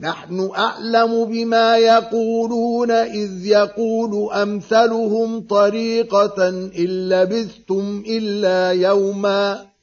نحن أعلم بما يقولون إذ يقول أمثلهم طريقة إن لبثتم إلا يوما